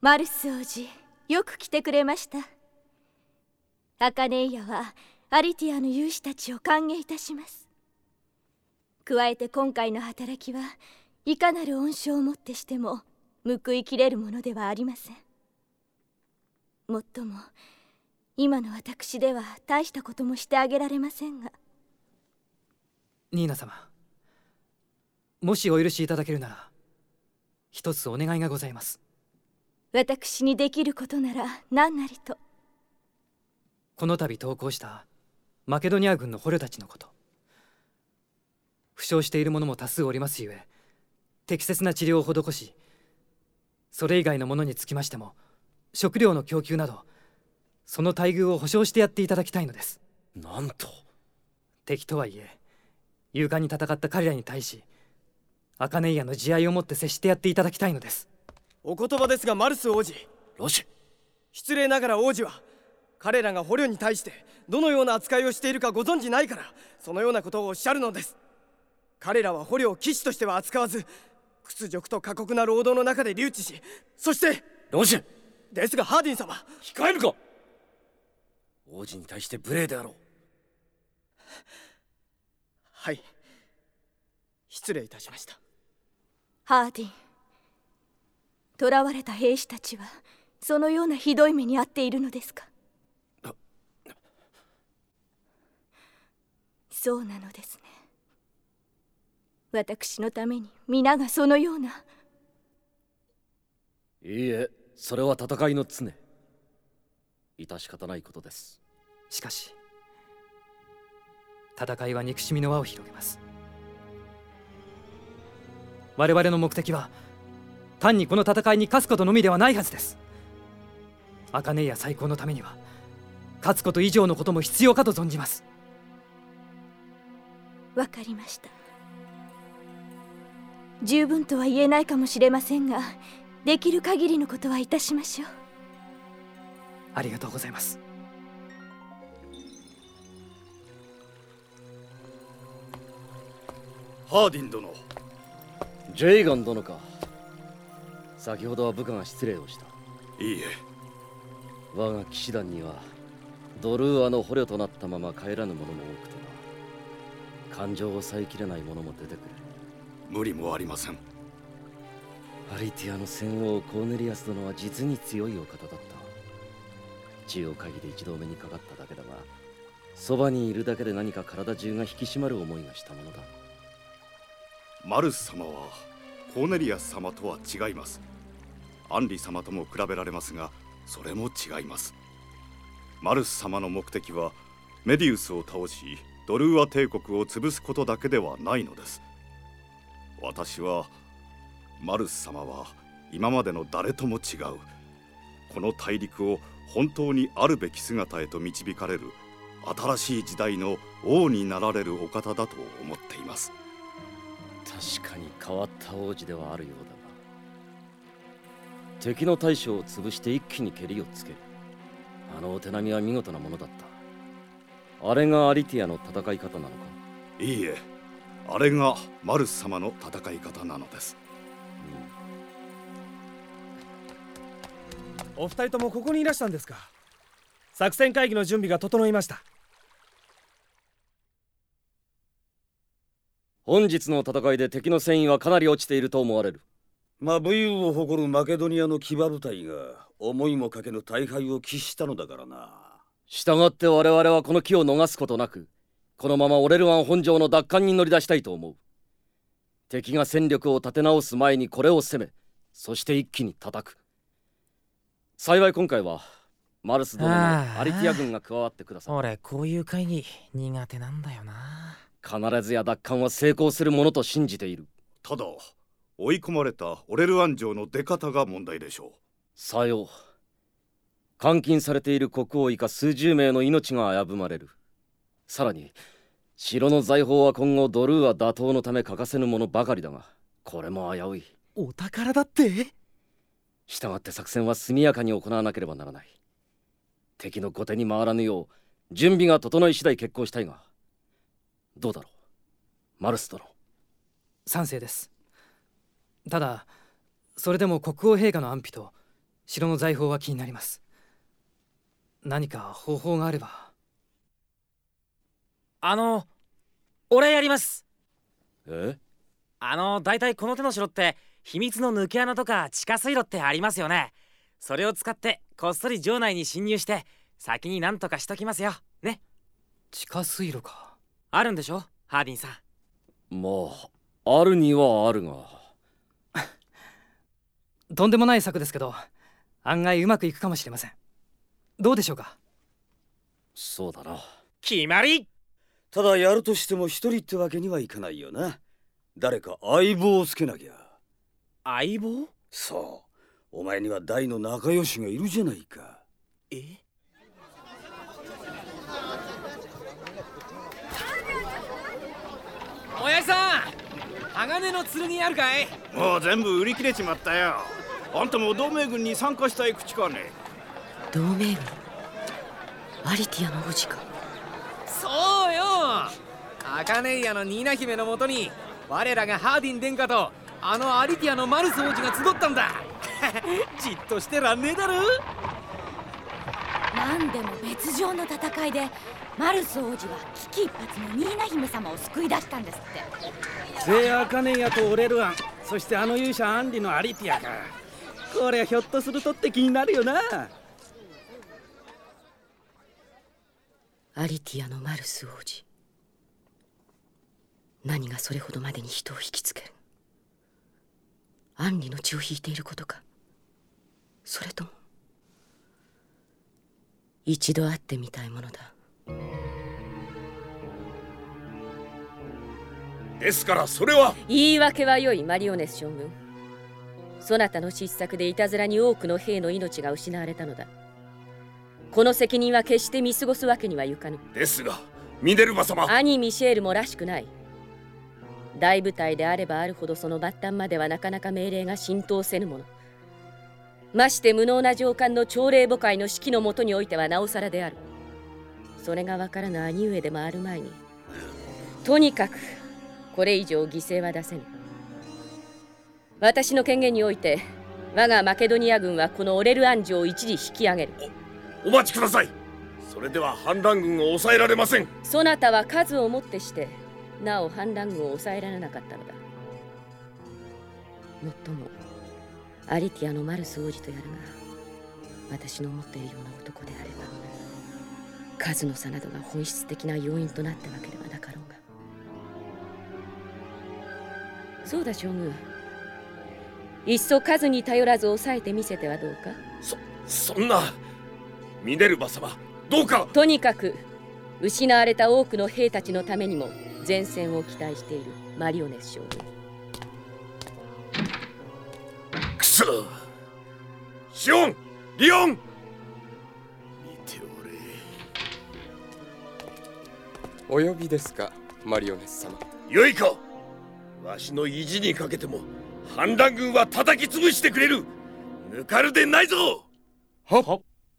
マルス王子よく来てくれました。アカネイアはアリティアの勇士たちを歓迎いたします。加えて今回の働きはいかなる恩賞をもってしても報いきれるものではありません。もっとも今の私では大したこともしてあげられませんが。ニーナ様もしお許しいただけるなら一つお願いがございます。私にできることなら何なりと。この度投降したマケドニア軍の捕虜たちのこと。負傷している者も多数おりますゆえ適切な治療を施しそれ以外のものにつきましても食料の供給などその待遇を保証してやっていただきたいのです。なんと。敵とはいえ勇敢に戦った彼らに対しアカネイアの慈愛を持って接してやっていただきたいのですお言葉ですがマルス王子。ロシ失礼ながら王子は彼らが捕虜に対してどのような扱いをしているかご存じないからそのようなことをおっしゃるのです。彼らは捕虜を騎士としては扱わず屈辱と過酷な労働の中で留置しそしてロシですがハーディン様。控えるか。王子に対して無礼であろう。はい。失礼いたしました。ハーディン囚われた兵士たちはそのようなひどい目に遭っているのですか？そうなのですね。私のために皆がそのような。いいえそれは戦いの常。致し方ないことです。しかし戦いは憎しみの輪を広げます。我々の目的は単にこの戦いに勝つことのみではないはずです。茜や最高のためには勝つこと以上のことも必要かと存じます。わかりました。十分とは言えないかもしれませんができる限りのことはいたしましょう。ありがとうございます。ハーディン殿。ジェイガン殿か先ほどは部下が失礼をした。いいえ。我が騎士団にはドルーアの捕虜となったまま帰らぬ者も多くてな。感情を抑えきれない者も出てくる。無理もありません。アリティアの戦王コーネリアス殿は実に強いお方だった。血を嗅ぎで一度目にかかっただけだがそばにいるだけで何か体中が引き締まる思いがしたものだ。マルス様はコーネリアス様とは違いますアンリ様とも比べられますがそれも違います。マルス様の目的はメディウスを倒しドルーア帝国を潰すことだけではないのです。私はマルス様は今までの誰とも違うこの大陸を本当にあるべき姿へと導かれる新しい時代の王になられるお方だと思っています。確かに変わった王子ではあるようだ。敵の大将を潰して一気に蹴りをつける。あのお手並みは見事なものだった。あれがアリティアの戦い方なのか？いいえ。あれがマルス様の戦い方なのです、うん、お二人ともここにいらしたんですか？作戦会議の準備が整いました。本日の戦いで敵の戦意はかなり落ちていると思われるまあ武勇を誇るマケドニアの騎馬部隊が思いもかけぬ大敗を喫したのだからな。従って我々はこの機を逃すことなくこのままオレルワン本城の奪還に乗り出したいと思う。敵が戦力を立て直す前にこれを攻めそして一気に叩く。幸い今回はマルス殿のアリティア軍が加わってください俺こういう会議苦手なんだよな。必ずや奪還は成功するものと信じている。ただ追い込まれたオレルアン城の出方が問題でしょう。さよう。監禁されている国王以下数十名の命が危ぶまれる。さらに城の財宝は今後ドルーア打倒のため欠かせぬものばかりだがこれも危うい。お宝だって？したがって作戦は速やかに行わなければならない。敵の後手に回らぬよう準備が整い次第決行したいが。どうだろう？マルス殿。賛成ですただそれでも国王陛下の安否と城の財宝は気になります。何か方法があれば。あの俺やります。え？あの大体この手の城って秘密の抜け穴とか地下水路ってありますよね。それを使ってこっそり城内に侵入して先に何とかしときますよ。ね？地下水路か。あるんでしょ？ハーディンさん。まああるにはあるがとんでもない策ですけど案外うまくいくかもしれません。どうでしょうか？そうだな。決まり！ただやるとしても一人ってわけにはいかないよな。誰か相棒をつけなきゃ。相棒？そう。お前には大の仲良しがいるじゃないか。え？親父さん鋼の剣あるかい？もう全部売り切れちまったよあんたも同盟軍に参加したい口かね？同盟軍？アリティアの王子か。そうよ。茜屋のニーナ姫のもとに我らがハーディン殿下とあのアリティアのマルス王子が集ったんだ。じっとしてらんねえだろ。何でも別状の戦いでマルス王子は危機一髪のニーナ姫様を救い出したんですって。聖アカネンヤとオレルアンそしてあの勇者アンリのアリティアかこりゃひょっとするとって気になるよな。アリティアのマルス王子。何がそれほどまでに人を引きつける？アンリの血を引いていることか？それとも一度会ってみたいものだ？ですからそれは。言い訳は良いマリオネス将軍そなたの失策でいたずらに多くの兵の命が失われたのだ。この責任は決して見過ごすわけにはいかぬ。ですがミネルヴァ様。兄ミシェールもらしくない。大部隊であればあるほどその末端まではなかなか命令が浸透せぬもの。まして無能な上官の朝礼母会の指揮のもとにおいてはなおさらである。それがわからぬ兄上でもある前にとにかくこれ以上犠牲は出せぬ私の権限において我がマケドニア軍はこのオレルアン城を一時引き上げる。お待ちください。それでは反乱軍を抑えられません。そなたは数をもってしてなお反乱軍を抑えられなかったのだ。もっともアリティアのマルス王子とやるが私の思っているような男であれば数の差などが本質的な要因となったわけではなかろうが。そうだ将軍いっそ数に頼らず抑えてみせてはどうか？そそんなミネルヴァ様どうか。とにかく失われた多くの兵たちのためにも前線を期待しているマリオネス将軍。くそシオンリオン。見てお呼びですかマリオネス様。よいか。わしの意地にかけても反乱軍は叩き潰してくれる。ぬかるでないぞ。はっ。